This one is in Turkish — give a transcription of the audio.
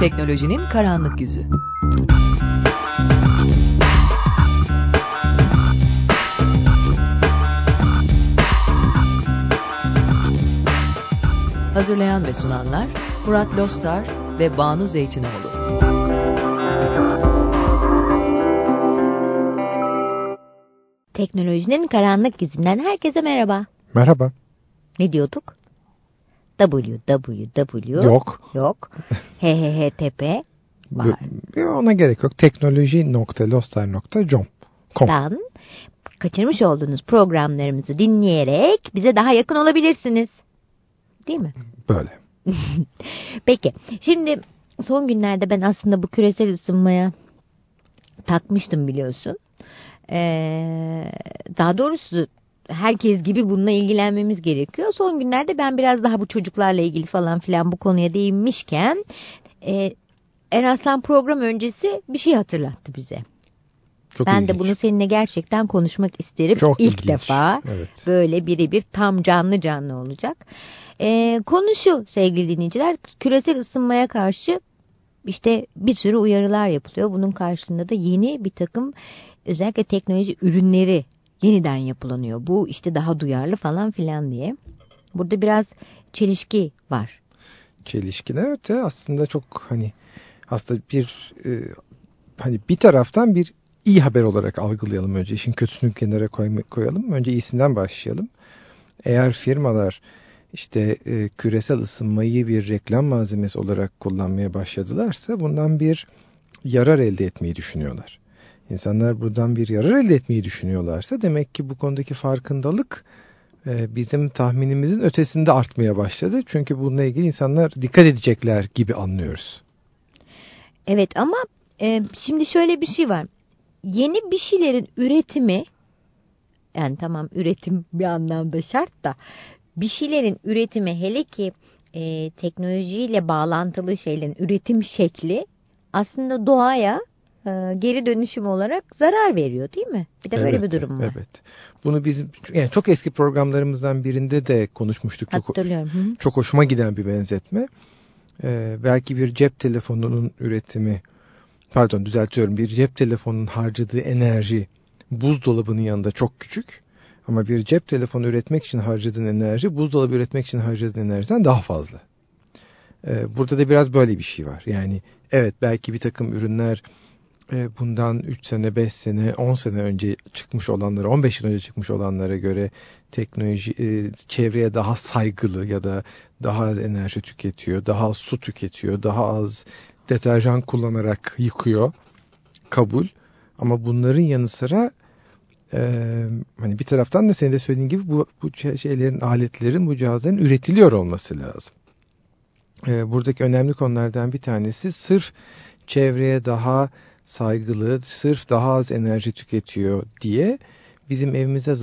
Teknolojinin karanlık yüzü. Hazırlayan ve sunanlar Murat Lostar ve Banu Zeytinoğlu. Teknolojinin karanlık yüzünden herkese merhaba. Merhaba. Ne diyorduk? Www Yok. Yok. hhhtp var. Ona gerek yok. Teknoloji.lostar.com Com. Dan kaçırmış olduğunuz programlarımızı dinleyerek bize daha yakın olabilirsiniz. Değil mi? Böyle. Peki. Şimdi son günlerde ben aslında bu küresel ısınmaya takmıştım biliyorsun. Ee, daha doğrusu herkes gibi bununla ilgilenmemiz gerekiyor. Son günlerde ben biraz daha bu çocuklarla ilgili falan filan bu konuya değinmişken e, Eraslan program öncesi bir şey hatırlattı bize. Çok ben ilginç. de bunu seninle gerçekten konuşmak isterim. Çok İlk ilginç. defa Evet. böyle birebir tam canlı canlı olacak. Ee, konu şu sevgili dinleyiciler küresel ısınmaya karşı işte bir sürü uyarılar yapılıyor. Bunun karşılığında da yeni bir takım özellikle teknoloji ürünleri yeniden yapılanıyor. Bu işte daha duyarlı falan filan diye. Burada biraz çelişki var. Çelişkiden öte aslında çok hani aslında bir e, hani bir taraftan bir iyi haber olarak algılayalım önce. işin kötüsünü kenara koyma- koyalım. Önce iyisinden başlayalım. Eğer firmalar işte e, küresel ısınmayı bir reklam malzemesi olarak kullanmaya başladılarsa bundan bir yarar elde etmeyi düşünüyorlar. İnsanlar buradan bir yarar elde etmeyi düşünüyorlarsa demek ki bu konudaki farkındalık e, bizim tahminimizin ötesinde artmaya başladı. Çünkü bununla ilgili insanlar dikkat edecekler gibi anlıyoruz. Evet ama e, şimdi şöyle bir şey var. Yeni bir şeylerin üretimi yani tamam üretim bir anlamda şart da bir şeylerin üretimi hele ki e, teknolojiyle bağlantılı şeylerin üretim şekli aslında doğaya geri dönüşüm olarak zarar veriyor değil mi? Bir de böyle Evet, bir durum var. Evet. Bunu bizim yani çok eski programlarımızdan birinde de konuşmuştuk. Çok, çok hoşuma giden bir benzetme. Ee, belki bir cep telefonunun üretimi pardon düzeltiyorum bir cep telefonunun harcadığı enerji buzdolabının yanında çok küçük ama bir cep telefonu üretmek için harcadığın enerji buzdolabı üretmek için harcadığın enerjiden daha fazla. Ee, burada da biraz böyle bir şey var. Yani evet belki bir takım ürünler e, bundan 3 sene, 5 sene, 10 sene önce çıkmış olanlara, 15 yıl önce çıkmış olanlara göre teknoloji e, çevreye daha saygılı ya da daha az enerji tüketiyor, daha az su tüketiyor, daha az deterjan kullanarak yıkıyor. Kabul. Ama bunların yanı sıra e, hani bir taraftan da senin de söylediğin gibi bu, bu şeylerin, aletlerin, bu cihazların üretiliyor olması lazım. E, buradaki önemli konulardan bir tanesi sırf çevreye daha saygılı, sırf daha az enerji tüketiyor diye bizim evimize